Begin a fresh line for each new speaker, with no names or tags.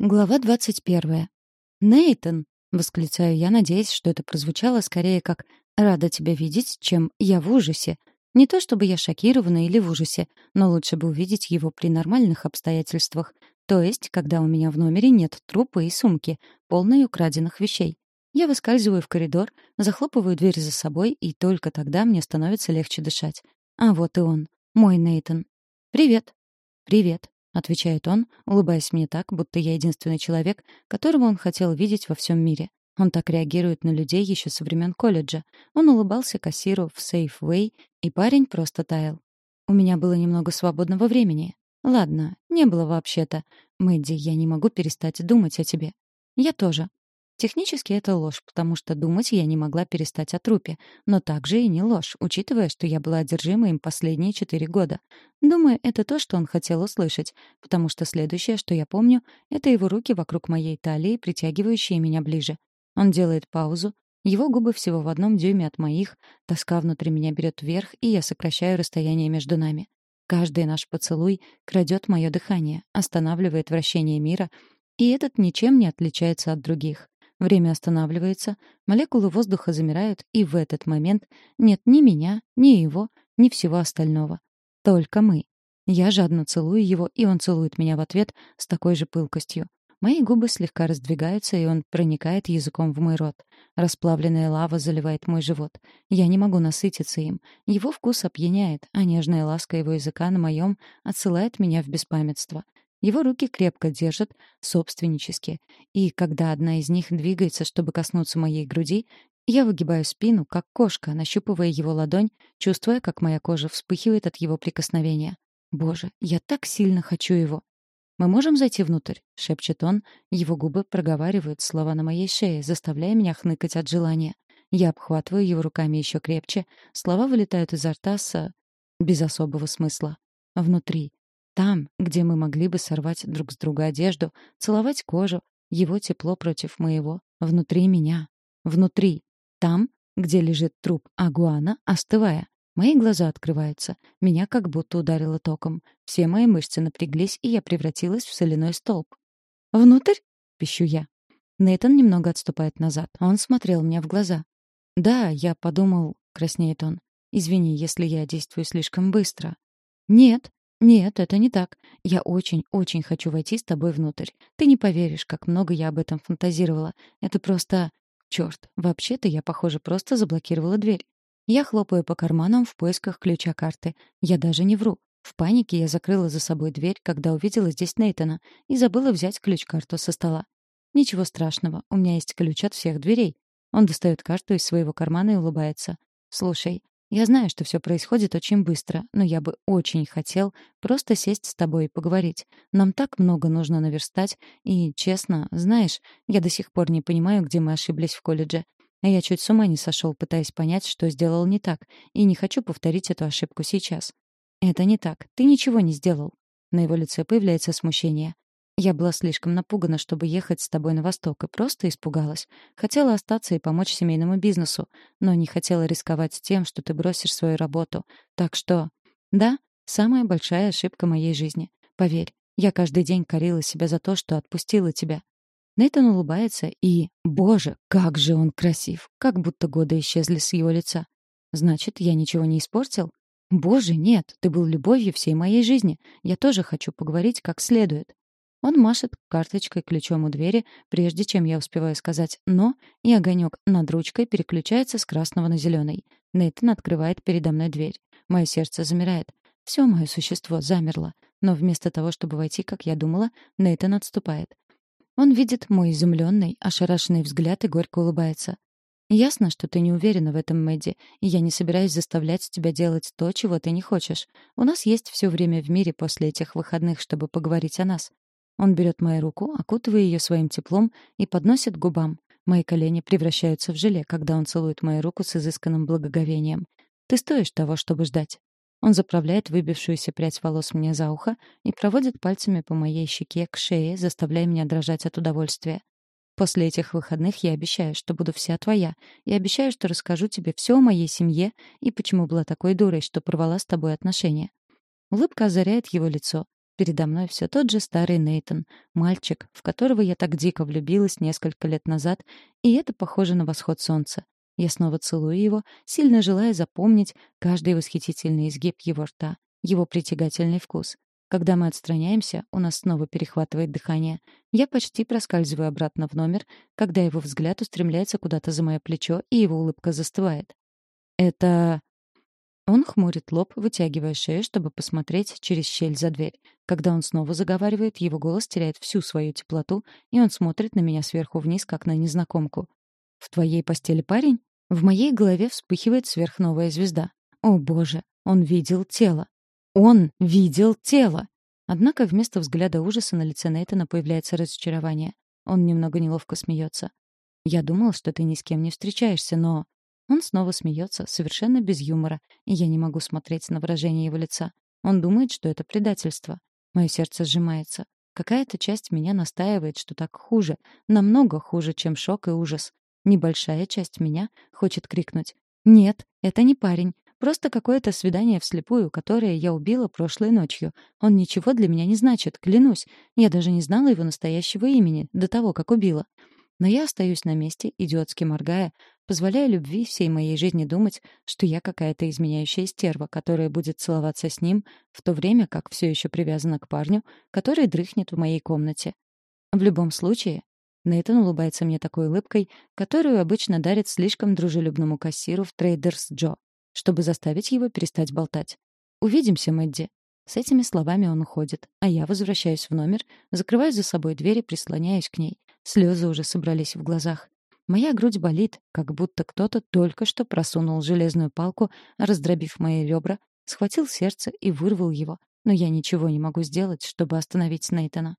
Глава двадцать первая. «Нейтан!» — восклицаю я, надеясь, что это прозвучало скорее как «рада тебя видеть», чем «я в ужасе». Не то чтобы я шокирована или в ужасе, но лучше бы увидеть его при нормальных обстоятельствах, то есть, когда у меня в номере нет трупа и сумки, полной украденных вещей. Я выскальзываю в коридор, захлопываю дверь за собой, и только тогда мне становится легче дышать. А вот и он, мой Нейтан. «Привет». «Привет», — отвечает он, улыбаясь мне так, будто я единственный человек, которого он хотел видеть во всем мире. Он так реагирует на людей еще со времен колледжа. Он улыбался кассиру в Safeway, и парень просто таял. У меня было немного свободного времени. Ладно, не было вообще-то. Мэдди, я не могу перестать думать о тебе. Я тоже. Технически это ложь, потому что думать я не могла перестать о трупе, но также и не ложь, учитывая, что я была одержима им последние четыре года. Думаю, это то, что он хотел услышать, потому что следующее, что я помню, это его руки вокруг моей талии, притягивающие меня ближе. Он делает паузу, его губы всего в одном дюйме от моих, тоска внутри меня берет вверх, и я сокращаю расстояние между нами. Каждый наш поцелуй крадет мое дыхание, останавливает вращение мира, и этот ничем не отличается от других. Время останавливается, молекулы воздуха замирают, и в этот момент нет ни меня, ни его, ни всего остального. Только мы. Я жадно целую его, и он целует меня в ответ с такой же пылкостью. Мои губы слегка раздвигаются, и он проникает языком в мой рот. Расплавленная лава заливает мой живот. Я не могу насытиться им. Его вкус опьяняет, а нежная ласка его языка на моем отсылает меня в беспамятство. Его руки крепко держат, собственнически, и когда одна из них двигается, чтобы коснуться моей груди, я выгибаю спину, как кошка, нащупывая его ладонь, чувствуя, как моя кожа вспыхивает от его прикосновения. Боже, я так сильно хочу его. «Мы можем зайти внутрь?» — шепчет он. Его губы проговаривают слова на моей шее, заставляя меня хныкать от желания. Я обхватываю его руками еще крепче. Слова вылетают изо рта с... без особого смысла. Внутри. Там, где мы могли бы сорвать друг с друга одежду, целовать кожу, его тепло против моего, внутри меня. Внутри. Там, где лежит труп агуана, остывая. Мои глаза открываются. Меня как будто ударило током. Все мои мышцы напряглись, и я превратилась в соляной столб. «Внутрь?» — пищу я. Нейтан немного отступает назад. Он смотрел мне в глаза. «Да, я подумал...» — краснеет он. «Извини, если я действую слишком быстро». «Нет», «Нет, это не так. Я очень-очень хочу войти с тобой внутрь. Ты не поверишь, как много я об этом фантазировала. Это просто... Чёрт, вообще-то я, похоже, просто заблокировала дверь. Я хлопаю по карманам в поисках ключа карты. Я даже не вру. В панике я закрыла за собой дверь, когда увидела здесь Нейтана, и забыла взять ключ-карту со стола. Ничего страшного, у меня есть ключ от всех дверей. Он достает карту из своего кармана и улыбается. «Слушай, я знаю, что все происходит очень быстро, но я бы очень хотел просто сесть с тобой и поговорить. Нам так много нужно наверстать, и, честно, знаешь, я до сих пор не понимаю, где мы ошиблись в колледже. А я чуть с ума не сошел, пытаясь понять, что сделал не так, и не хочу повторить эту ошибку сейчас. Это не так. Ты ничего не сделал. На его лице появляется смущение. Я была слишком напугана, чтобы ехать с тобой на восток, и просто испугалась. Хотела остаться и помочь семейному бизнесу, но не хотела рисковать тем, что ты бросишь свою работу. Так что... Да, самая большая ошибка моей жизни. Поверь, я каждый день корила себя за то, что отпустила тебя. Нейтан улыбается, и... Боже, как же он красив! Как будто годы исчезли с его лица. Значит, я ничего не испортил? Боже, нет, ты был любовью всей моей жизни. Я тоже хочу поговорить как следует. Он машет карточкой ключом у двери, прежде чем я успеваю сказать «но», и огонек над ручкой переключается с красного на зеленый. Нейтан открывает передо мной дверь. Мое сердце замирает. Все мое существо замерло. Но вместо того, чтобы войти, как я думала, Нейтан отступает. Он видит мой изумленный, ошарашенный взгляд и горько улыбается. «Ясно, что ты не уверена в этом, Мэдди, и я не собираюсь заставлять тебя делать то, чего ты не хочешь. У нас есть все время в мире после этих выходных, чтобы поговорить о нас. Он берет мою руку, окутывая ее своим теплом и подносит к губам. Мои колени превращаются в желе, когда он целует мою руку с изысканным благоговением. «Ты стоишь того, чтобы ждать». Он заправляет выбившуюся прядь волос мне за ухо и проводит пальцами по моей щеке к шее, заставляя меня дрожать от удовольствия. После этих выходных я обещаю, что буду вся твоя, и обещаю, что расскажу тебе все о моей семье и почему была такой дурой, что порвала с тобой отношения. Улыбка озаряет его лицо. Передо мной все тот же старый Нейтон, мальчик, в которого я так дико влюбилась несколько лет назад, и это похоже на восход солнца. Я снова целую его, сильно желая запомнить каждый восхитительный изгиб его рта, его притягательный вкус. Когда мы отстраняемся, у нас снова перехватывает дыхание. Я почти проскальзываю обратно в номер, когда его взгляд устремляется куда-то за мое плечо, и его улыбка застывает. «Это...» Он хмурит лоб, вытягивая шею, чтобы посмотреть через щель за дверь. Когда он снова заговаривает, его голос теряет всю свою теплоту, и он смотрит на меня сверху вниз, как на незнакомку. «В твоей постели парень?» В моей голове вспыхивает сверхновая звезда. О боже, он видел тело. Он видел тело! Однако вместо взгляда ужаса на лице Нейтана появляется разочарование. Он немного неловко смеется. «Я думал, что ты ни с кем не встречаешься, но...» Он снова смеется, совершенно без юмора, и я не могу смотреть на выражение его лица. Он думает, что это предательство. Мое сердце сжимается. Какая-то часть меня настаивает, что так хуже, намного хуже, чем шок и ужас. Небольшая часть меня хочет крикнуть «Нет, это не парень. Просто какое-то свидание вслепую, которое я убила прошлой ночью. Он ничего для меня не значит, клянусь. Я даже не знала его настоящего имени до того, как убила. Но я остаюсь на месте, идиотски моргая, позволяя любви всей моей жизни думать, что я какая-то изменяющая стерва, которая будет целоваться с ним, в то время как все еще привязана к парню, который дрыхнет в моей комнате. В любом случае, Нейтан улыбается мне такой улыбкой, которую обычно дарит слишком дружелюбному кассиру в Трейдерс Джо чтобы заставить его перестать болтать. «Увидимся, Мэдди». С этими словами он уходит, а я возвращаюсь в номер, закрываю за собой дверь и прислоняюсь к ней. Слезы уже собрались в глазах. Моя грудь болит, как будто кто-то только что просунул железную палку, раздробив мои ребра, схватил сердце и вырвал его. Но я ничего не могу сделать, чтобы остановить Нейтана.